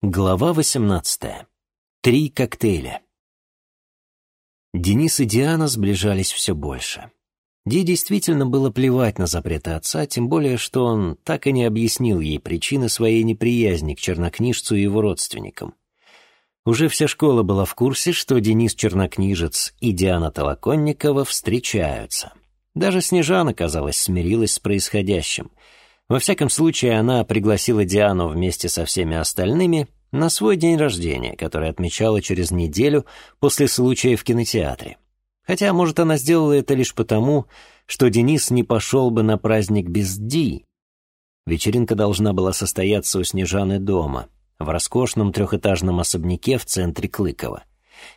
Глава 18. Три коктейля. Денис и Диана сближались все больше. Ди действительно было плевать на запреты отца, тем более, что он так и не объяснил ей причины своей неприязни к чернокнижцу и его родственникам. Уже вся школа была в курсе, что Денис Чернокнижец и Диана Толоконникова встречаются. Даже Снежана, казалось, смирилась с происходящим — во всяком случае, она пригласила Диану вместе со всеми остальными на свой день рождения, который отмечала через неделю после случая в кинотеатре. Хотя, может, она сделала это лишь потому, что Денис не пошел бы на праздник без Ди. Вечеринка должна была состояться у Снежаны дома, в роскошном трехэтажном особняке в центре Клыкова.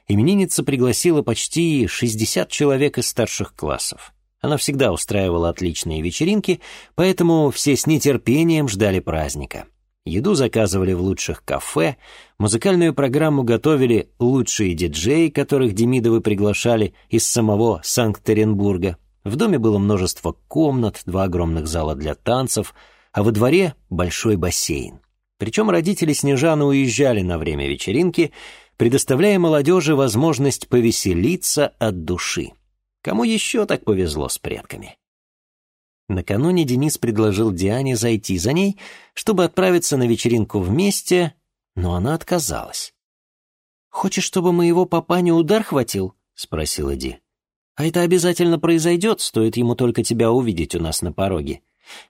Именинница пригласила почти 60 человек из старших классов. Она всегда устраивала отличные вечеринки, поэтому все с нетерпением ждали праздника. Еду заказывали в лучших кафе, музыкальную программу готовили лучшие диджеи, которых Демидовы приглашали из самого Санкт-Петербурга. В доме было множество комнат, два огромных зала для танцев, а во дворе большой бассейн. Причем родители Снежаны уезжали на время вечеринки, предоставляя молодежи возможность повеселиться от души. Кому еще так повезло с предками? Накануне Денис предложил Диане зайти за ней, чтобы отправиться на вечеринку вместе, но она отказалась. «Хочешь, чтобы моего папаню удар хватил?» — спросила Ди. «А это обязательно произойдет, стоит ему только тебя увидеть у нас на пороге.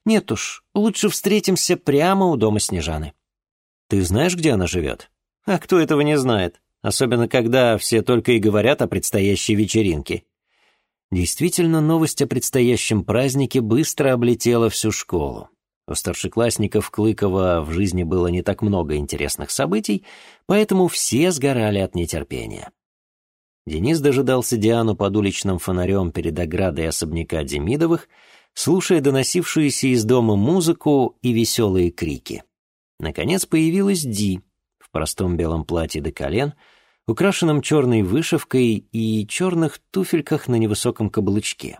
Нет уж, лучше встретимся прямо у дома Снежаны». «Ты знаешь, где она живет?» «А кто этого не знает? Особенно, когда все только и говорят о предстоящей вечеринке. Действительно, новость о предстоящем празднике быстро облетела всю школу. У старшеклассников Клыкова в жизни было не так много интересных событий, поэтому все сгорали от нетерпения. Денис дожидался Диану под уличным фонарем перед оградой особняка Демидовых, слушая доносившуюся из дома музыку и веселые крики. Наконец появилась Ди в простом белом платье до колен — украшенном черной вышивкой и черных туфельках на невысоком каблучке.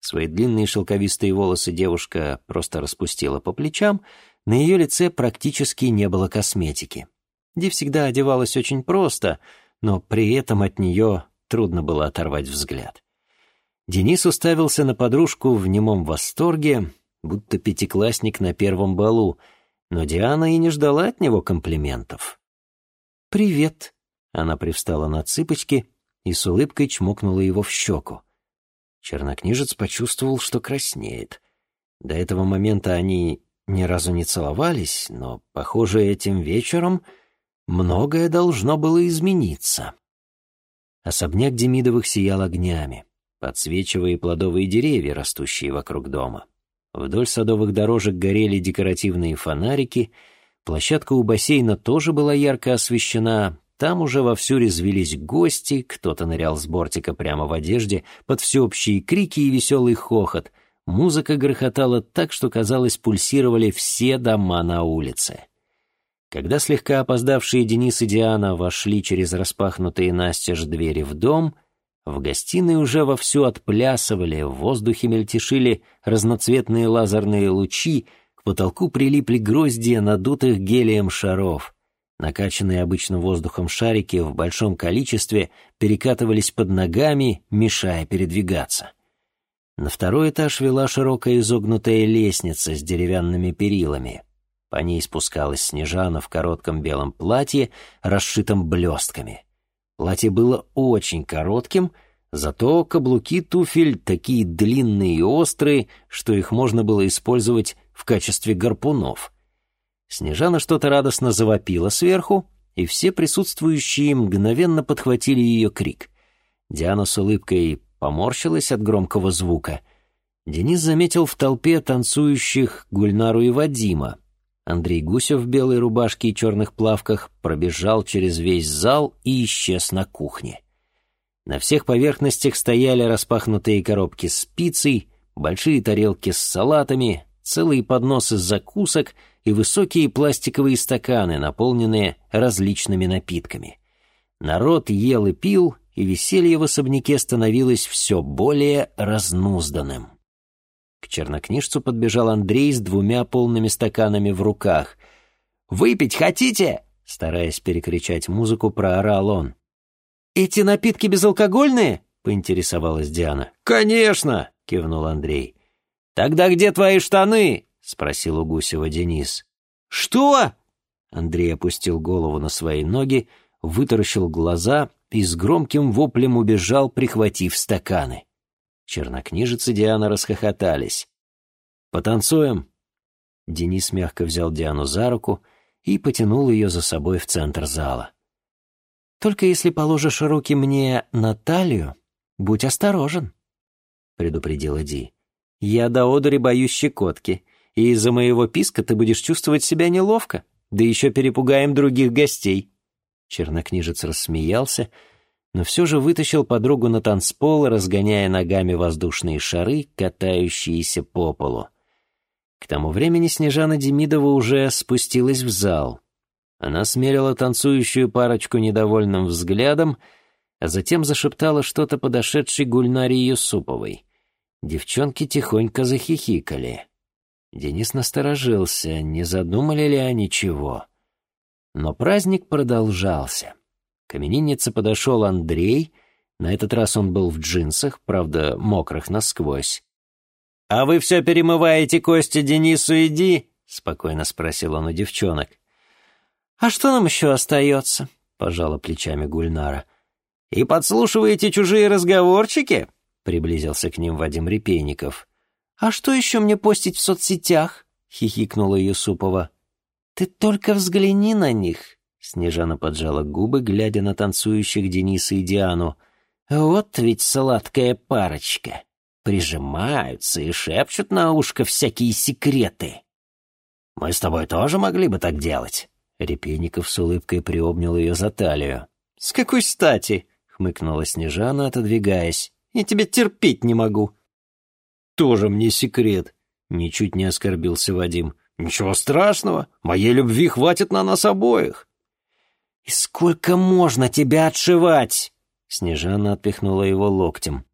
Свои длинные шелковистые волосы девушка просто распустила по плечам, на ее лице практически не было косметики. Ди всегда одевалась очень просто, но при этом от нее трудно было оторвать взгляд. Денис уставился на подружку в немом восторге, будто пятиклассник на первом балу, но Диана и не ждала от него комплиментов. «Привет», она привстала на цыпочки и с улыбкой чмокнула его в щеку. Чернокнижец почувствовал, что краснеет. До этого момента они ни разу не целовались, но, похоже, этим вечером многое должно было измениться. Особняк Демидовых сиял огнями, подсвечивая плодовые деревья, растущие вокруг дома. Вдоль садовых дорожек горели декоративные фонарики, площадка у бассейна тоже была ярко освещена, там уже вовсю резвились гости, кто-то нырял с бортика прямо в одежде под всеобщие крики и веселый хохот. Музыка грохотала так, что, казалось, пульсировали все дома на улице. Когда слегка опоздавшие Денис и Диана вошли через распахнутые настежь двери в дом, в гостиной уже вовсю отплясывали, в воздухе мельтешили разноцветные лазерные лучи, к потолку прилипли гроздья надутых гелием шаров — Накачанные обычным воздухом шарики в большом количестве перекатывались под ногами, мешая передвигаться. На второй этаж вела широкая изогнутая лестница с деревянными перилами. По ней спускалась Снежана в коротком белом платье, расшитом блестками. Платье было очень коротким, зато каблуки туфель такие длинные и острые, что их можно было использовать в качестве гарпунов — Снежана что-то радостно завопила сверху, и все присутствующие мгновенно подхватили ее крик. Диана с улыбкой поморщилась от громкого звука. Денис заметил в толпе танцующих Гульнару и Вадима. Андрей Гусев в белой рубашке и черных плавках пробежал через весь зал и исчез на кухне. На всех поверхностях стояли распахнутые коробки с пиццей, большие тарелки с салатами, целые подносы закусок — и высокие пластиковые стаканы, наполненные различными напитками. Народ ел и пил, и веселье в особняке становилось все более разнузданным. К чернокнижцу подбежал Андрей с двумя полными стаканами в руках. «Выпить хотите?» — Стараясь перекричать музыку, проорал он. «Эти напитки безалкогольные?» — поинтересовалась Диана. «Конечно!» — кивнул Андрей. «Тогда где твои штаны?» — спросил у Гусева Денис. «Что?» Андрей опустил голову на свои ноги, вытаращил глаза и с громким воплем убежал, прихватив стаканы. Чернокнижец и Диана расхохотались. «Потанцуем?» Денис мягко взял Диану за руку и потянул ее за собой в центр зала. «Только если положишь руки мне на талию, будь осторожен», — предупредила Ди. «Я до одури боюсь щекотки, и из-за моего писка ты будешь чувствовать себя неловко, да еще перепугаем других гостей». Чернокнижец рассмеялся, но все же вытащил подругу на танцпол, разгоняя ногами воздушные шары, катающиеся по полу. К тому времени Снежана Демидова уже спустилась в зал. Она смерила танцующую парочку недовольным взглядом, а затем зашептала что-то подошедшей Гульнаре Юсуповой. Девчонки тихонько захихикали. Денис насторожился, не задумали ли они чего. Но праздник продолжался. К имениннице подошел Андрей, на этот раз он был в джинсах, правда, мокрых насквозь. «А вы все перемываете кости Денису иди?» — спокойно спросил он у девчонок. «А что нам еще остается?» — пожала плечами Гульнара. «И подслушиваете чужие разговорчики?» — приблизился к ним Вадим Репейников. «А что еще мне постить в соцсетях?» — хихикнула Юсупова. «Ты только взгляни на них!» Снежана поджала губы, глядя на танцующих Дениса и Диану. «Вот ведь сладкая парочка!» прижимаются и шепчут на ушко всякие секреты. «Мы с тобой тоже могли бы так делать?» Репейников с улыбкой приобнял ее за талию. «С какой стати?» — хмыкнула Снежана, отодвигаясь. «Я тебя терпеть не могу». «Тоже мне секрет», — ничуть не оскорбился Вадим. «Ничего страшного, моей любви хватит на нас обоих». «И сколько можно тебя отшивать?» Снежана отпихнула его локтем.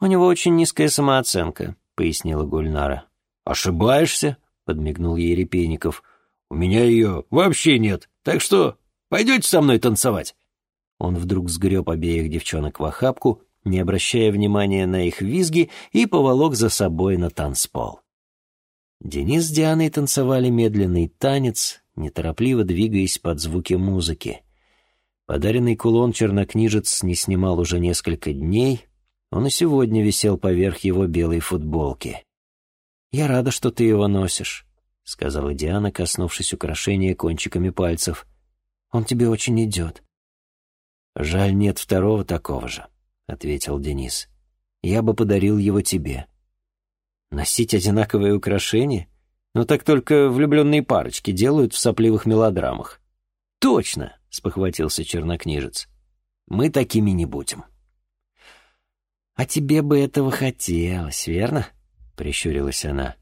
«У него очень низкая самооценка», — пояснила Гульнара. «Ошибаешься?» — подмигнул ей Репейников. «У меня ее вообще нет, так что пойдете со мной танцевать?» Он вдруг сгреб обеих девчонок в охапку, не обращая внимания на их визги, и поволок за собой на танцпол. Денис с Дианой танцевали медленный танец, неторопливо двигаясь под звуки музыки. Подаренный кулон чернокнижец не снимал уже несколько дней, он и сегодня висел поверх его белой футболки. «Я рада, что ты его носишь», — сказала Диана, коснувшись украшения кончиками пальцев. «Он тебе очень идет». «Жаль, нет второго такого же», — ответил Денис. «Я бы подарил его тебе». «Носить одинаковые украшения? Ну так только влюбленные парочки делают в сопливых мелодрамах». «Точно!» — спохватился чернокнижец. «Мы такими не будем». «А тебе бы этого хотелось, верно?» — прищурилась она.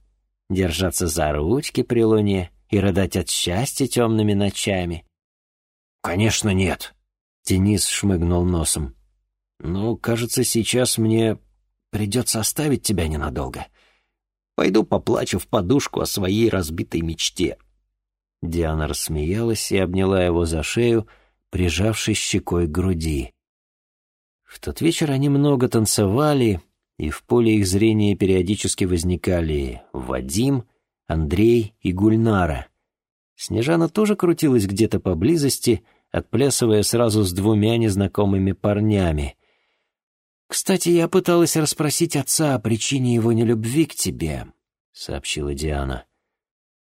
«Держаться за ручки при луне и рыдать от счастья темными ночами». «Конечно нет», — Денис шмыгнул носом. «Ну, кажется, сейчас мне придется оставить тебя ненадолго. Пойду поплачу в подушку о своей разбитой мечте». Диана рассмеялась и обняла его за шею, прижавшись щекой к груди. В тот вечер они много танцевали, и в поле их зрения периодически возникали Вадим, Андрей и Гульнара. Снежана тоже крутилась где-то поблизости, отплясывая сразу с двумя незнакомыми парнями. «Кстати, я пыталась расспросить отца о причине его нелюбви к тебе», — сообщила Диана.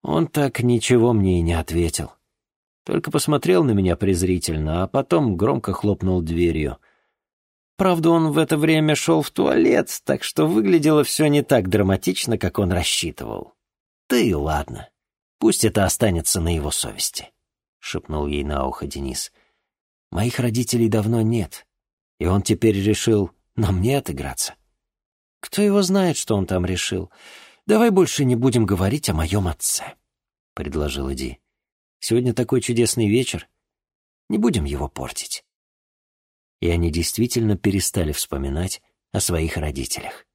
Он так ничего мне и не ответил. Только посмотрел на меня презрительно, а потом громко хлопнул дверью — Правда, он в это время шел в туалет, так что выглядело все не так драматично, как он рассчитывал. «Ты ладно. Пусть это останется на его совести», — шепнул ей на ухо Денис. «Моих родителей давно нет, и он теперь решил на мне отыграться. Кто его знает, что он там решил? Давай больше не будем говорить о моем отце», — предложила Ди. «Сегодня такой чудесный вечер. Не будем его портить» и они действительно перестали вспоминать о своих родителях.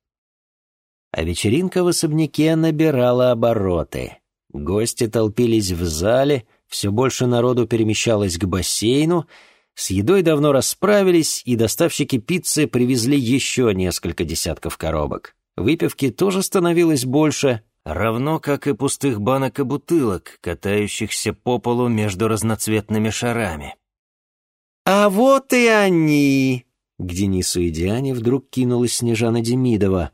А вечеринка в особняке набирала обороты. Гости толпились в зале, Все больше народу перемещалось к бассейну, с едой давно расправились, и доставщики пиццы привезли еще несколько десятков коробок. Выпивки тоже становилось больше, равно как и пустых банок и бутылок, катающихся по полу между разноцветными шарами. «А вот и они!» К Денису и Диане вдруг кинулась Снежана Демидова.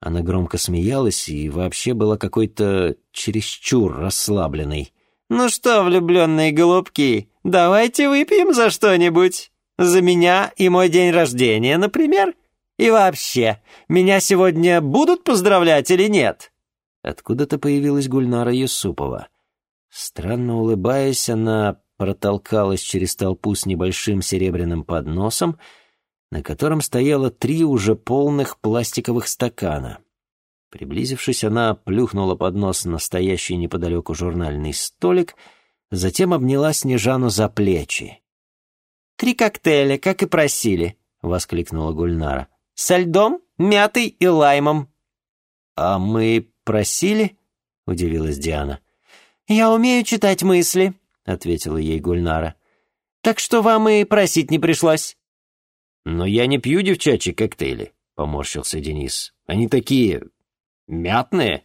Она громко смеялась и вообще была какой-то чересчур расслабленной. «Ну что, влюбленные голубки, давайте выпьем за что-нибудь. За меня и мой день рождения, например. И вообще, меня сегодня будут поздравлять или нет?» Откуда-то появилась Гульнара Юсупова. Странно улыбаясь, она протолкалась через толпу с небольшим серебряным подносом, на котором стояло три уже полных пластиковых стакана. Приблизившись, она плюхнула поднос на стоящий неподалеку журнальный столик, затем обняла Снежану за плечи. «Три коктейля, как и просили», — воскликнула Гульнара. «Со льдом, мятой и лаймом». «А мы просили?» — удивилась Диана. «Я умею читать мысли», — ответила ей Гульнара. «Так что вам и просить не пришлось». «Но я не пью девчачьи коктейли», — поморщился Денис. «Они такие... мятные».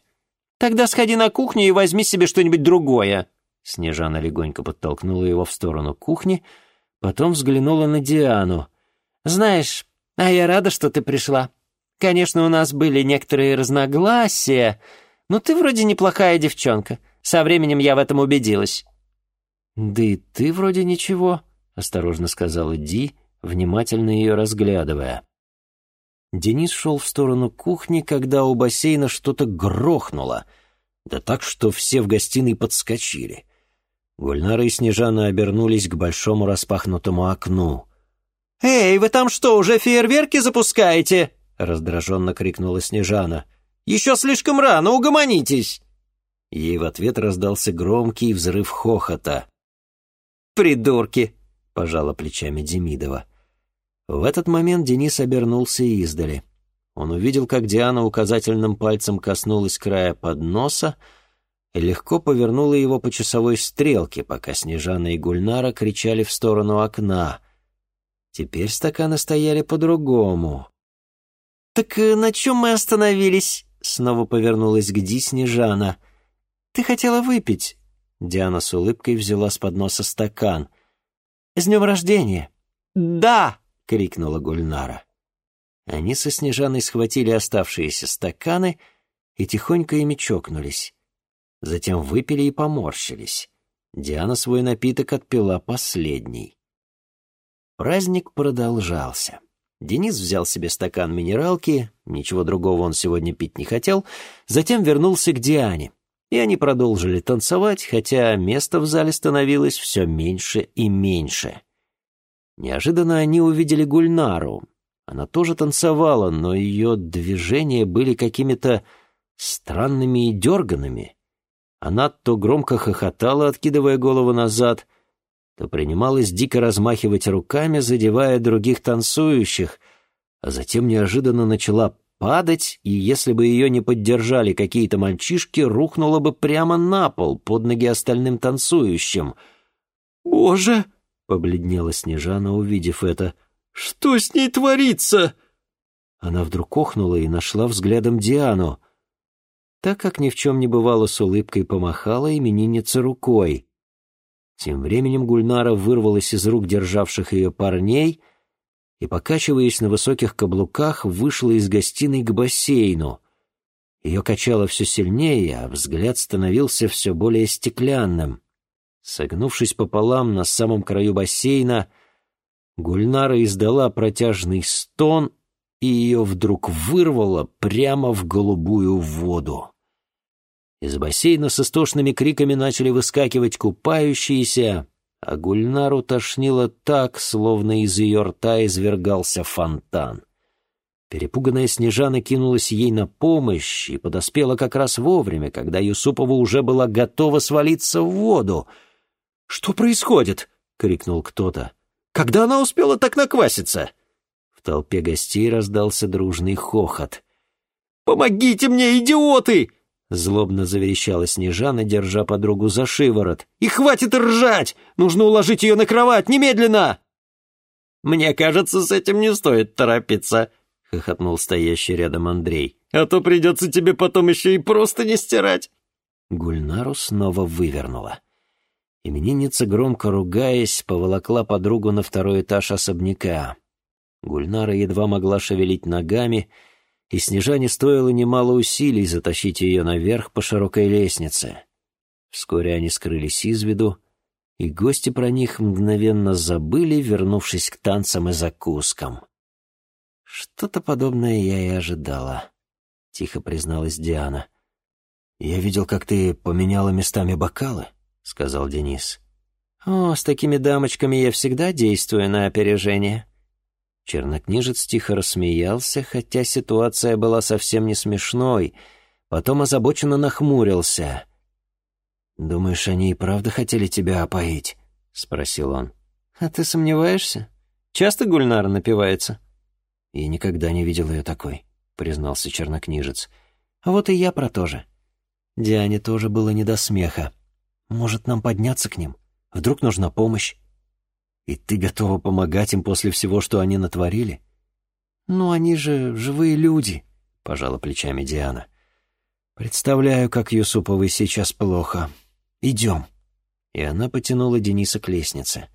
«Тогда сходи на кухню и возьми себе что-нибудь другое». Снежана легонько подтолкнула его в сторону кухни, потом взглянула на Диану. «Знаешь, а я рада, что ты пришла. Конечно, у нас были некоторые разногласия, но ты вроде неплохая девчонка. Со временем я в этом убедилась». «Да и ты вроде ничего», — осторожно сказала Ди, внимательно ее разглядывая. Денис шел в сторону кухни, когда у бассейна что-то грохнуло, да так, что все в гостиной подскочили. Гульнара и Снежана обернулись к большому распахнутому окну. «Эй, вы там что, уже фейерверки запускаете?» — раздраженно крикнула Снежана. «Еще слишком рано, угомонитесь!» Ей в ответ раздался громкий взрыв хохота. «Придурки!» — пожала плечами Демидова. В этот момент Денис обернулся издали. Он увидел, как Диана указательным пальцем коснулась края подноса и легко повернула его по часовой стрелке, пока Снежана и Гульнара кричали в сторону окна. Теперь стаканы стояли по-другому. «Так э, на чем мы остановились?» Снова повернулась к Ди Снежана. «Ты хотела выпить?» Диана с улыбкой взяла с подноса стакан. «С днем рождения!» «Да!» — крикнула Гульнара. Они со Снежаной схватили оставшиеся стаканы и тихонько ими чокнулись. Затем выпили и поморщились. Диана свой напиток отпила последний. Праздник продолжался. Денис взял себе стакан минералки, ничего другого он сегодня пить не хотел, затем вернулся к Диане, и они продолжили танцевать, хотя места в зале становилось все меньше и меньше. Неожиданно они увидели Гульнару. Она тоже танцевала, но ее движения были какими-то странными и дерганными. Она то громко хохотала, откидывая голову назад, то принималась дико размахивать руками, задевая других танцующих, а затем неожиданно начала падать, и если бы ее не поддержали какие-то мальчишки, рухнула бы прямо на пол под ноги остальным танцующим. «Боже!» — побледнела Снежана, увидев это. «Что с ней творится?» Она вдруг охнула и нашла взглядом Диану. Так как ни в чем не бывало, с улыбкой помахала именинница рукой. Тем временем Гульнара вырвалась из рук державших ее парней и, покачиваясь на высоких каблуках, вышла из гостиной к бассейну. Ее качало все сильнее, а взгляд становился все более стеклянным. Согнувшись пополам на самом краю бассейна, Гульнара издала протяжный стон, и ее вдруг вырвало прямо в голубую воду. Из бассейна с истошными криками начали выскакивать купающиеся, а Гульнару тошнило так, словно из ее рта извергался фонтан. Перепуганная Снежана кинулась ей на помощь и подоспела как раз вовремя, когда Юсупова уже была готова свалиться в воду. «Что происходит?» — крикнул кто-то. «Когда она успела так накваситься?» В толпе гостей раздался дружный хохот. «Помогите мне, идиоты!» Злобно заверещала Снежана, держа подругу за шиворот. «И хватит ржать! Нужно уложить ее на кровать, немедленно!» «Мне кажется, с этим не стоит торопиться», — хохотнул стоящий рядом Андрей. «А то придется тебе потом еще и просто не стирать». Гульнару снова вывернула. Именинница, громко ругаясь, поволокла подругу на второй этаж особняка. Гульнара едва могла шевелить ногами, и Снежане стоило немало усилий затащить ее наверх по широкой лестнице. Вскоре они скрылись из виду, и гости про них мгновенно забыли, вернувшись к танцам и закускам. «Что-то подобное я и ожидала», — тихо призналась Диана. «Я видел, как ты поменяла местами бокалы», — сказал Денис. «О, с такими дамочками я всегда действую на опережение», Чернокнижец тихо рассмеялся, хотя ситуация была совсем не смешной. Потом озабоченно нахмурился. «Думаешь, они и правда хотели тебя опоить?» — спросил он. «А ты сомневаешься? Часто Гульнара напивается?» «Я никогда не видел ее такой», — признался чернокнижец. «А вот и я про то же». Диане тоже было не до смеха. «Может, нам подняться к ним? Вдруг нужна помощь?» И ты готова помогать им после всего, что они натворили? Ну, они же живые люди, пожала плечами Диана. Представляю, как Юсуповой сейчас плохо. Идем. И она потянула Дениса к лестнице.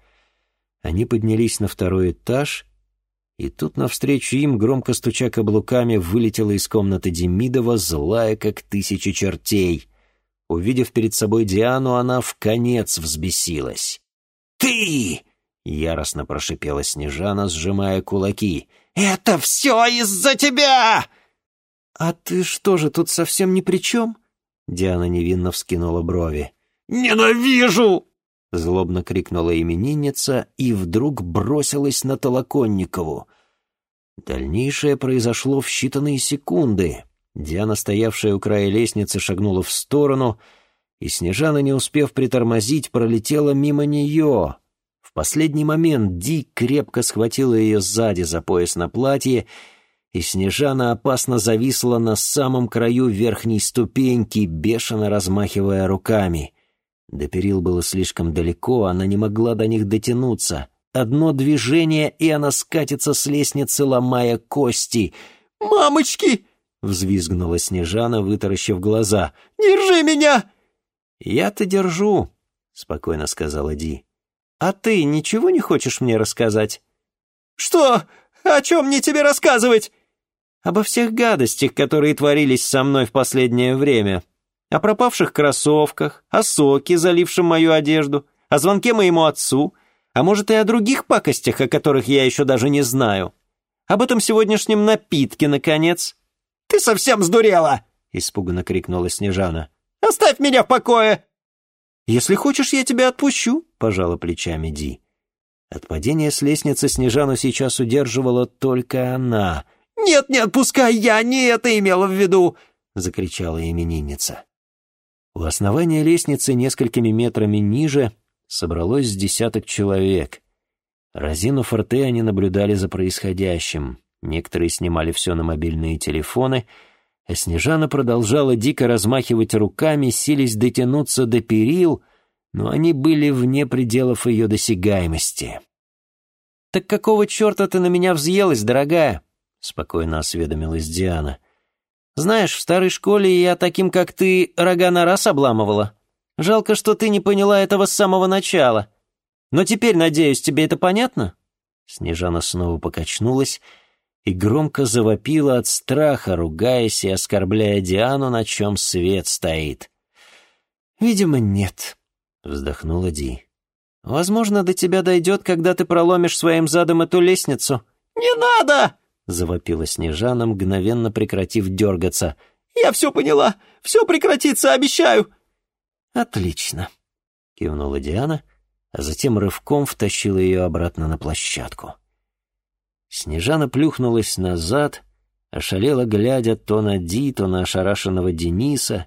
Они поднялись на второй этаж, и тут навстречу им, громко стуча каблуками, вылетела из комнаты Демидова, злая, как тысяча чертей. Увидев перед собой Диану, она в конец взбесилась. «Ты!» Яростно прошипела Снежана, сжимая кулаки. «Это все из-за тебя!» «А ты что же, тут совсем ни при чем?» Диана невинно вскинула брови. «Ненавижу!» Злобно крикнула именинница и вдруг бросилась на Толоконникову. Дальнейшее произошло в считанные секунды. Диана, стоявшая у края лестницы, шагнула в сторону, и Снежана, не успев притормозить, пролетела мимо нее, последний момент Ди крепко схватила ее сзади за пояс на платье, и Снежана опасно зависла на самом краю верхней ступеньки, бешено размахивая руками. До перил было слишком далеко, она не могла до них дотянуться. Одно движение, и она скатится с лестницы, ломая кости. «Мамочки!» — взвизгнула Снежана, вытаращив глаза. «Держи меня!» «Я-то держу», — спокойно сказала Ди. «А ты ничего не хочешь мне рассказать?» «Что? О чем мне тебе рассказывать?» «Обо всех гадостях, которые творились со мной в последнее время. О пропавших кроссовках, о соке, залившем мою одежду, о звонке моему отцу, а может и о других пакостях, о которых я еще даже не знаю. Об этом сегодняшнем напитке, наконец». «Ты совсем сдурела!» — испуганно крикнула Снежана. «Оставь меня в покое!» «Если хочешь, я тебя отпущу», — пожала плечами Ди. От падения с лестницы Снежану сейчас удерживала только она. «Нет, не отпускай, я не это имела в виду!» — закричала именинница. У основания лестницы несколькими метрами ниже собралось с десяток человек. Разину форте они наблюдали за происходящим. Некоторые снимали все на мобильные телефоны — а Снежана продолжала дико размахивать руками, сились дотянуться до перил, но они были вне пределов ее досягаемости. «Так какого черта ты на меня взъелась, дорогая?» — спокойно осведомилась Диана. «Знаешь, в старой школе я таким, как ты, рога на раз обламывала. Жалко, что ты не поняла этого с самого начала. Но теперь, надеюсь, тебе это понятно?» Снежана снова покачнулась, и громко завопила от страха, ругаясь и оскорбляя Диану, на чем свет стоит. «Видимо, нет», — вздохнула Ди. «Возможно, до тебя дойдет, когда ты проломишь своим задом эту лестницу». «Не надо!» — завопила Снежана, мгновенно прекратив дергаться. «Я все поняла! Все прекратится, обещаю!» «Отлично!» — кивнула Диана, а затем рывком втащила ее обратно на площадку. Снежана плюхнулась назад, ошалела, глядя то на Ди, то на ошарашенного Дениса.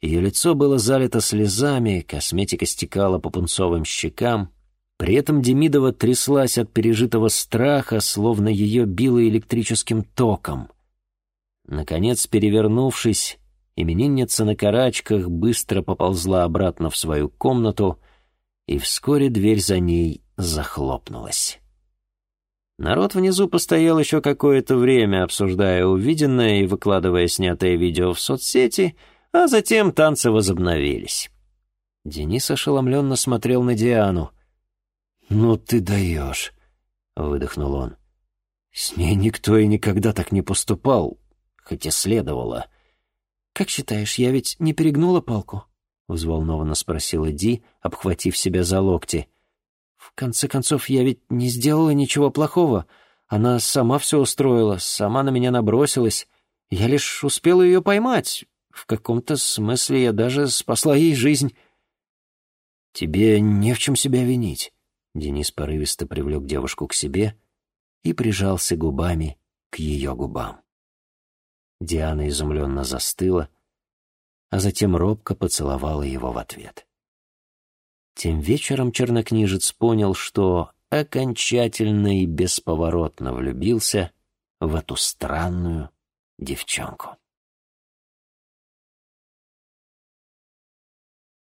Ее лицо было залито слезами, косметика стекала по пунцовым щекам. При этом Демидова тряслась от пережитого страха, словно ее било электрическим током. Наконец, перевернувшись, именинница на карачках быстро поползла обратно в свою комнату, и вскоре дверь за ней захлопнулась. Народ внизу постоял еще какое-то время, обсуждая увиденное и выкладывая снятое видео в соцсети, а затем танцы возобновились. Денис ошеломленно смотрел на Диану. «Ну ты даешь», — выдохнул он. «С ней никто и никогда так не поступал, хотя следовало». «Как считаешь, я ведь не перегнула палку?» — взволнованно спросила Ди, обхватив себя за локти. «В конце концов, я ведь не сделала ничего плохого. Она сама все устроила, сама на меня набросилась. Я лишь успела ее поймать. В каком-то смысле я даже спасла ей жизнь». «Тебе не в чем себя винить», — Денис порывисто привлек девушку к себе и прижался губами к ее губам. Диана изумленно застыла, а затем робко поцеловала его в ответ. Тем вечером чернокнижец понял, что окончательно и бесповоротно влюбился в эту странную девчонку.